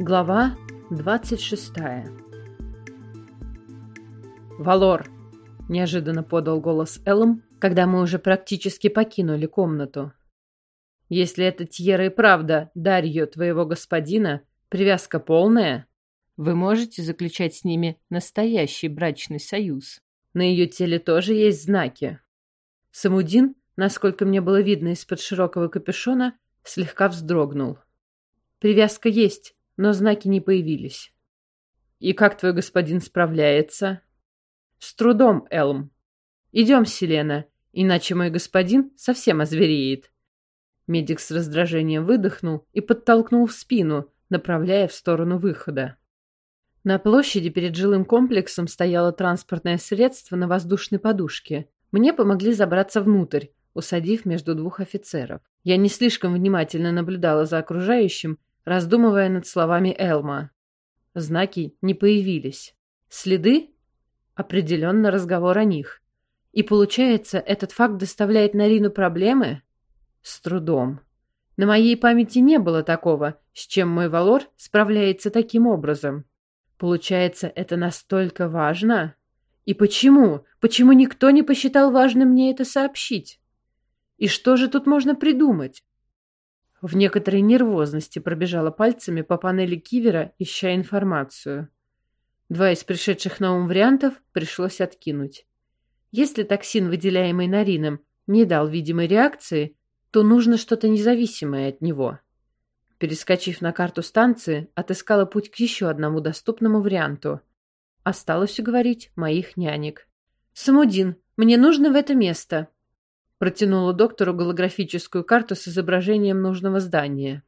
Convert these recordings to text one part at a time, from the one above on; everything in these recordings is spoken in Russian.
Глава 26 «Валор!» – неожиданно подал голос Элм, когда мы уже практически покинули комнату. «Если это Тьера и правда Дарьё твоего господина, привязка полная, вы можете заключать с ними настоящий брачный союз. На ее теле тоже есть знаки». Самудин, насколько мне было видно из-под широкого капюшона, слегка вздрогнул. «Привязка есть, но знаки не появились. «И как твой господин справляется?» «С трудом, Элм. Идем, Селена, иначе мой господин совсем озвереет». Медик с раздражением выдохнул и подтолкнул в спину, направляя в сторону выхода. На площади перед жилым комплексом стояло транспортное средство на воздушной подушке. Мне помогли забраться внутрь, усадив между двух офицеров. Я не слишком внимательно наблюдала за окружающим, раздумывая над словами Элма. Знаки не появились. Следы? Определенно разговор о них. И получается, этот факт доставляет Нарину проблемы? С трудом. На моей памяти не было такого, с чем мой Валор справляется таким образом. Получается, это настолько важно? И почему? Почему никто не посчитал важным мне это сообщить? И что же тут можно придумать? В некоторой нервозности пробежала пальцами по панели кивера, ища информацию. Два из пришедших на ум вариантов пришлось откинуть. Если токсин, выделяемый нарином, не дал видимой реакции, то нужно что-то независимое от него. Перескочив на карту станции, отыскала путь к еще одному доступному варианту. Осталось уговорить моих нянек. «Самудин, мне нужно в это место», Протянула доктору голографическую карту с изображением нужного здания.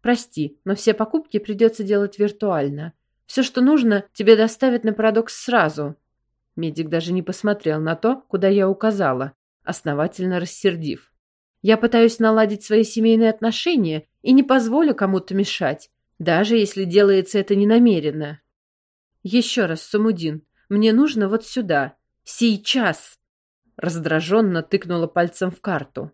«Прости, но все покупки придется делать виртуально. Все, что нужно, тебе доставят на парадокс сразу». Медик даже не посмотрел на то, куда я указала, основательно рассердив. «Я пытаюсь наладить свои семейные отношения и не позволю кому-то мешать, даже если делается это ненамеренно». «Еще раз, Самудин, мне нужно вот сюда. Сейчас!» Раздраженно тыкнула пальцем в карту.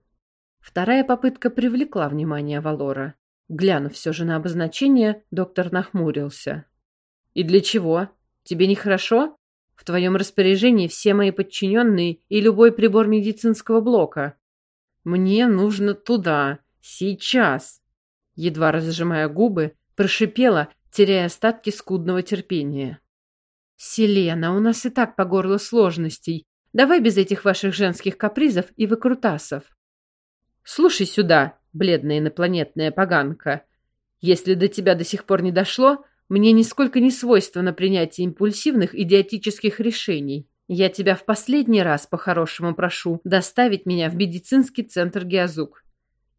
Вторая попытка привлекла внимание Валора. Глянув все же на обозначение, доктор нахмурился. «И для чего? Тебе нехорошо? В твоем распоряжении все мои подчиненные и любой прибор медицинского блока. Мне нужно туда, сейчас!» Едва разжимая губы, прошипела, теряя остатки скудного терпения. «Селена, у нас и так по горло сложностей. Давай без этих ваших женских капризов и выкрутасов. Слушай сюда, бледная инопланетная поганка. Если до тебя до сих пор не дошло, мне нисколько не свойственно принятие импульсивных идиотических решений. Я тебя в последний раз по-хорошему прошу доставить меня в медицинский центр Геозук.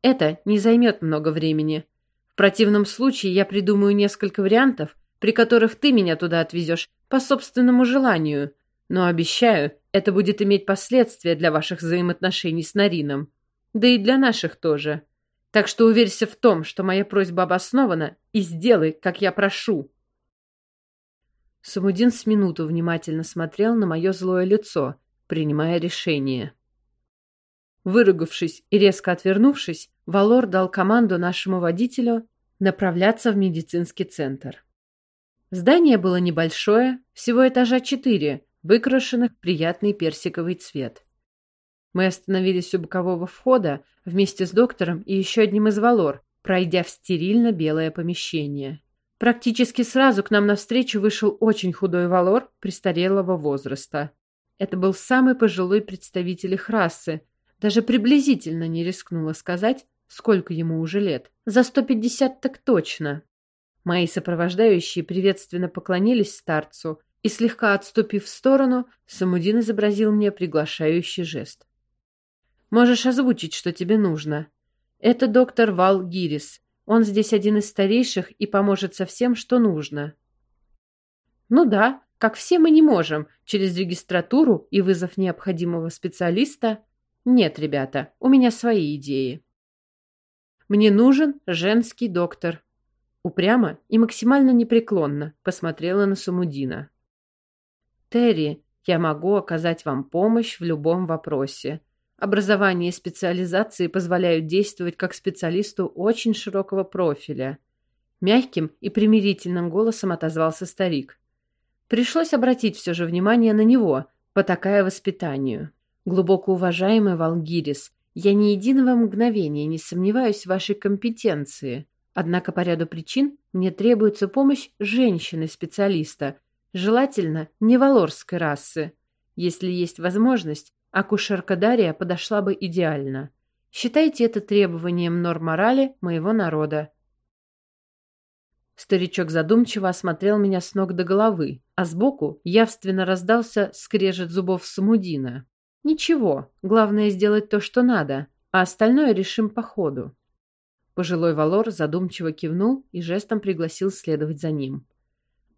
Это не займет много времени. В противном случае я придумаю несколько вариантов, при которых ты меня туда отвезешь по собственному желанию – но обещаю, это будет иметь последствия для ваших взаимоотношений с Нарином. Да и для наших тоже. Так что уверься в том, что моя просьба обоснована, и сделай, как я прошу. Самудин с минуту внимательно смотрел на мое злое лицо, принимая решение. Выругавшись и резко отвернувшись, Валор дал команду нашему водителю направляться в медицинский центр. Здание было небольшое, всего этажа четыре, выкрашенных в приятный персиковый цвет. Мы остановились у бокового входа вместе с доктором и еще одним из Валор, пройдя в стерильно белое помещение. Практически сразу к нам навстречу вышел очень худой Валор престарелого возраста. Это был самый пожилой представитель их расы, даже приблизительно не рискнула сказать, сколько ему уже лет. За сто пятьдесят так точно. Мои сопровождающие приветственно поклонились старцу и, слегка отступив в сторону, Самудин изобразил мне приглашающий жест. «Можешь озвучить, что тебе нужно. Это доктор Вал Гирис. Он здесь один из старейших и поможет со всем, что нужно». «Ну да, как все мы не можем, через регистратуру и вызов необходимого специалиста. Нет, ребята, у меня свои идеи». «Мне нужен женский доктор», Упрямо и максимально непреклонно посмотрела на Самудина. Терри, я могу оказать вам помощь в любом вопросе. Образование и специализации позволяют действовать как специалисту очень широкого профиля. Мягким и примирительным голосом отозвался старик. Пришлось обратить все же внимание на него, потакая воспитанию. Глубоко уважаемый Валгирис, я ни единого мгновения не сомневаюсь в вашей компетенции. Однако по ряду причин мне требуется помощь женщины-специалиста, желательно не валорской расы. Если есть возможность, акушерка Дария подошла бы идеально. Считайте это требованием норм морали моего народа. Старичок задумчиво осмотрел меня с ног до головы, а сбоку явственно раздался скрежет зубов Самудина. Ничего, главное сделать то, что надо, а остальное решим по ходу. Пожилой Валор задумчиво кивнул и жестом пригласил следовать за ним.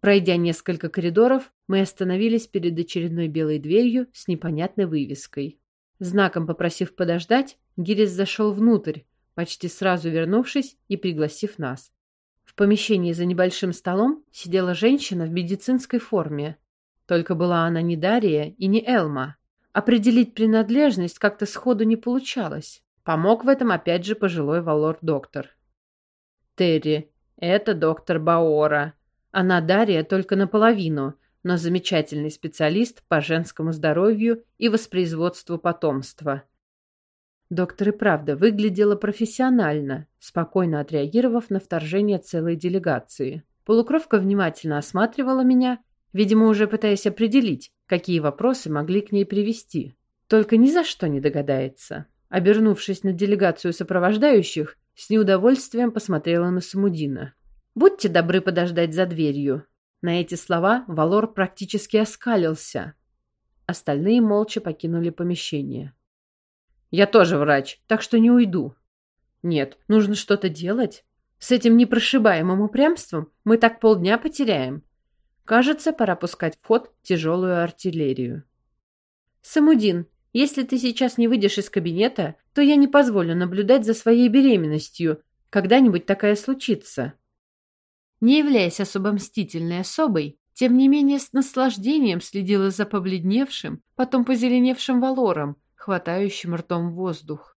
Пройдя несколько коридоров, мы остановились перед очередной белой дверью с непонятной вывеской. Знаком попросив подождать, Гирис зашел внутрь, почти сразу вернувшись и пригласив нас. В помещении за небольшим столом сидела женщина в медицинской форме. Только была она не Дария и не Элма. Определить принадлежность как-то сходу не получалось. Помог в этом опять же пожилой валор-доктор. Терри, это доктор Баора. Она Дарья только наполовину, но замечательный специалист по женскому здоровью и воспроизводству потомства. Доктор и правда выглядела профессионально, спокойно отреагировав на вторжение целой делегации. Полукровка внимательно осматривала меня, видимо, уже пытаясь определить, какие вопросы могли к ней привести. Только ни за что не догадается. Обернувшись на делегацию сопровождающих, с неудовольствием посмотрела на Самудина. «Будьте добры подождать за дверью». На эти слова Валор практически оскалился. Остальные молча покинули помещение. «Я тоже врач, так что не уйду». «Нет, нужно что-то делать. С этим непрошибаемым упрямством мы так полдня потеряем. Кажется, пора пускать в ход тяжелую артиллерию. «Самудин, если ты сейчас не выйдешь из кабинета, то я не позволю наблюдать за своей беременностью. Когда-нибудь такая случится». Не являясь особо мстительной особой, тем не менее с наслаждением следила за побледневшим, потом позеленевшим валором, хватающим ртом воздух.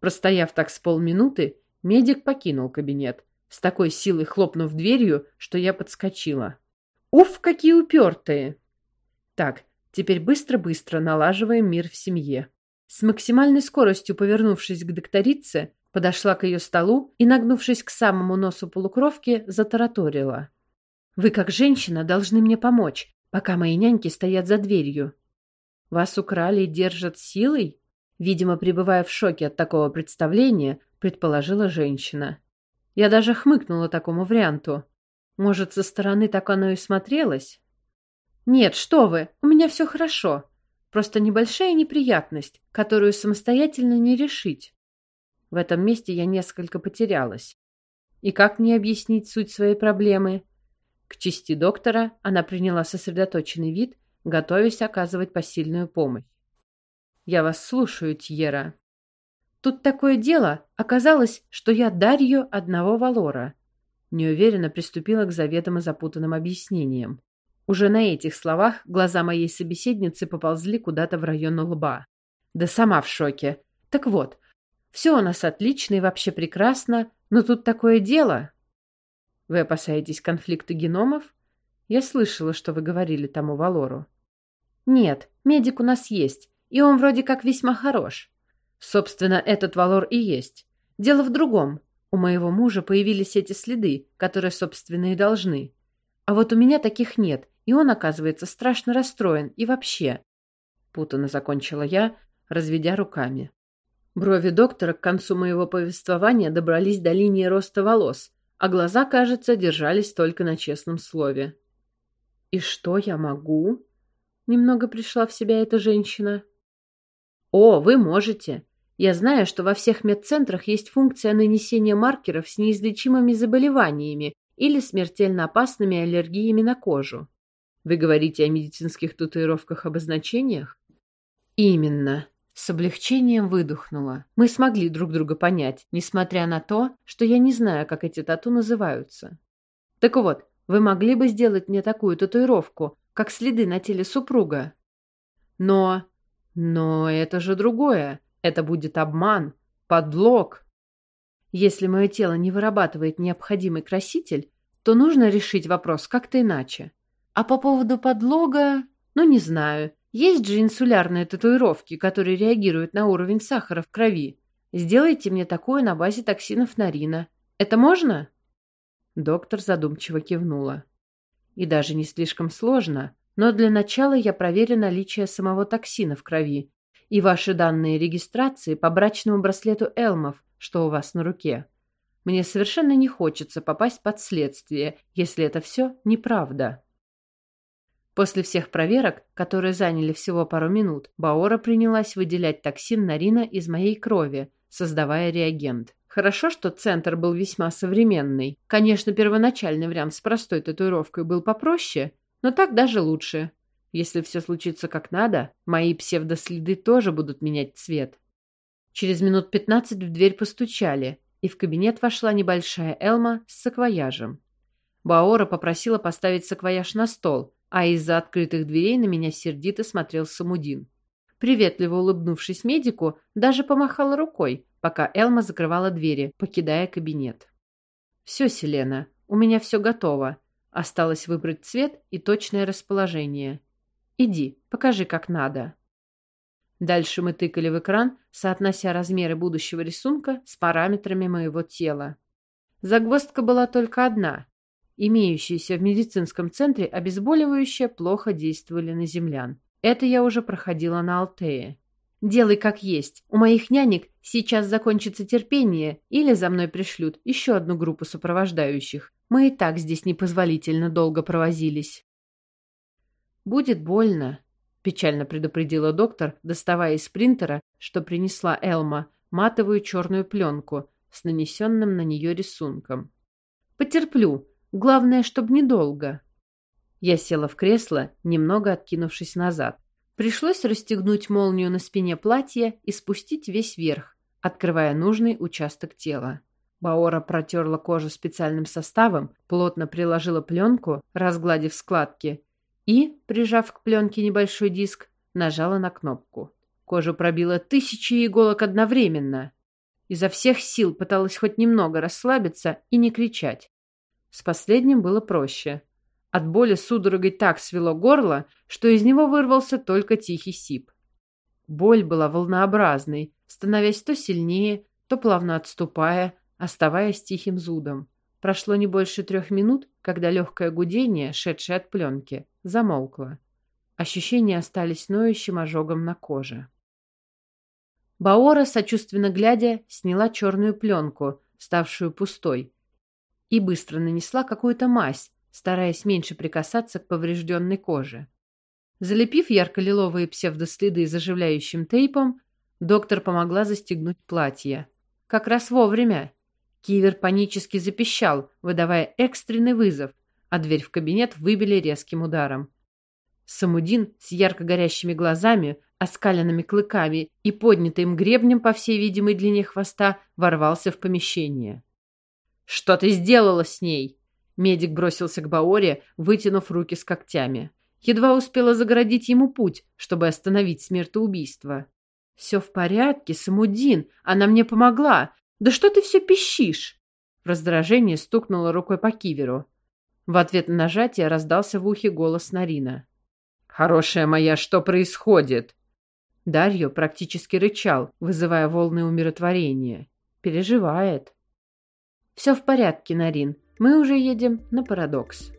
Простояв так с полминуты, медик покинул кабинет, с такой силой хлопнув дверью, что я подскочила. Уф, какие упертые! Так, теперь быстро-быстро налаживаем мир в семье. С максимальной скоростью повернувшись к докторице, подошла к ее столу и, нагнувшись к самому носу полукровки, затараторила. «Вы, как женщина, должны мне помочь, пока мои няньки стоят за дверью. Вас украли и держат силой?» Видимо, пребывая в шоке от такого представления, предположила женщина. Я даже хмыкнула такому варианту. Может, со стороны так оно и смотрелось? Нет, что вы, у меня все хорошо. Просто небольшая неприятность, которую самостоятельно не решить. В этом месте я несколько потерялась. И как мне объяснить суть своей проблемы? К чести доктора она приняла сосредоточенный вид, готовясь оказывать посильную помощь. «Я вас слушаю, Тьера». Тут такое дело, оказалось, что я Дарью одного Валора. Неуверенно приступила к заведомо запутанным объяснениям. Уже на этих словах глаза моей собеседницы поползли куда-то в район лба. Да сама в шоке. Так вот, все у нас отлично и вообще прекрасно, но тут такое дело. Вы опасаетесь конфликта геномов? Я слышала, что вы говорили тому Валору. Нет, медик у нас есть, и он вроде как весьма хорош. Собственно, этот Валор и есть. Дело в другом. У моего мужа появились эти следы, которые, собственно, и должны. А вот у меня таких нет, и он, оказывается, страшно расстроен. И вообще...» Путано закончила я, разведя руками. Брови доктора к концу моего повествования добрались до линии роста волос, а глаза, кажется, держались только на честном слове. «И что я могу?» Немного пришла в себя эта женщина. «О, вы можете. Я знаю, что во всех медцентрах есть функция нанесения маркеров с неизлечимыми заболеваниями или смертельно опасными аллергиями на кожу. Вы говорите о медицинских татуировках-обозначениях? Именно. С облегчением выдохнула. Мы смогли друг друга понять, несмотря на то, что я не знаю, как эти тату называются. Так вот, вы могли бы сделать мне такую татуировку, как следы на теле супруга. Но... Но это же другое. Это будет обман, подлог. Если мое тело не вырабатывает необходимый краситель, то нужно решить вопрос как-то иначе. А по поводу подлога, ну не знаю. Есть же инсулярные татуировки, которые реагируют на уровень сахара в крови. Сделайте мне такую на базе токсинов нарина. Это можно? Доктор задумчиво кивнула. И даже не слишком сложно, но для начала я проверю наличие самого токсина в крови и ваши данные регистрации по брачному браслету Элмов, что у вас на руке. Мне совершенно не хочется попасть под следствие, если это все неправда. После всех проверок, которые заняли всего пару минут, Баора принялась выделять токсин Нарина из моей крови, создавая реагент. Хорошо, что центр был весьма современный. Конечно, первоначальный вариант с простой татуировкой был попроще, но так даже лучше. Если все случится как надо, мои псевдоследы тоже будут менять цвет. Через минут пятнадцать в дверь постучали, и в кабинет вошла небольшая Элма с саквояжем. Баора попросила поставить саквояж на стол, а из-за открытых дверей на меня сердито смотрел Самудин. Приветливо улыбнувшись медику, даже помахала рукой, пока Элма закрывала двери, покидая кабинет. «Все, Селена, у меня все готово. Осталось выбрать цвет и точное расположение. Иди, покажи, как надо». Дальше мы тыкали в экран, соотнося размеры будущего рисунка с параметрами моего тела. Загвоздка была только одна. Имеющиеся в медицинском центре обезболивающие плохо действовали на землян. Это я уже проходила на Алтее. Делай как есть. У моих нянек сейчас закончится терпение, или за мной пришлют еще одну группу сопровождающих. Мы и так здесь непозволительно долго провозились. Будет больно, печально предупредила доктор, доставая из принтера, что принесла Элма, матовую черную пленку с нанесенным на нее рисунком. Потерплю. Главное, чтобы недолго. Я села в кресло, немного откинувшись назад. Пришлось расстегнуть молнию на спине платья и спустить весь верх, открывая нужный участок тела. Баора протерла кожу специальным составом, плотно приложила пленку, разгладив складки, и, прижав к пленке небольшой диск, нажала на кнопку. Кожу пробило тысячи иголок одновременно. Изо всех сил пыталась хоть немного расслабиться и не кричать. С последним было проще. От боли судорогой так свело горло, что из него вырвался только тихий сип. Боль была волнообразной, становясь то сильнее, то плавно отступая, оставаясь тихим зудом. Прошло не больше трех минут, когда легкое гудение, шедшее от пленки, замолкло. Ощущения остались ноющим ожогом на коже. Баора, сочувственно глядя, сняла черную пленку, ставшую пустой, и быстро нанесла какую-то мазь, стараясь меньше прикасаться к поврежденной коже. Залепив ярко-лиловые псевдоследы заживляющим тейпом, доктор помогла застегнуть платье. Как раз вовремя. Кивер панически запищал, выдавая экстренный вызов, а дверь в кабинет выбили резким ударом. Самудин с ярко горящими глазами, оскаленными клыками и поднятым гребнем по всей видимой длине хвоста ворвался в помещение. «Что ты сделала с ней?» Медик бросился к Баоре, вытянув руки с когтями. Едва успела загородить ему путь, чтобы остановить смертоубийство. «Все в порядке, Самудин, она мне помогла. Да что ты все пищишь?» В раздражении стукнула рукой по киверу. В ответ на нажатие раздался в ухе голос Нарина. «Хорошая моя, что происходит?» Дарьё практически рычал, вызывая волны умиротворения. Переживает. «Все в порядке, Нарин. Мы уже едем на парадокс.